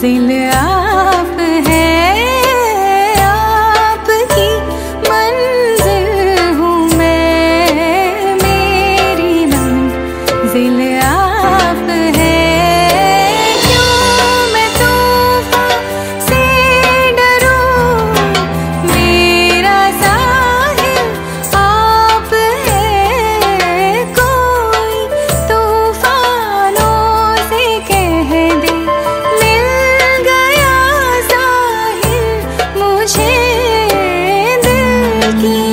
मंजिल आप है आप ही मंजिल हूँ मैं मेरी मंजिल आप looking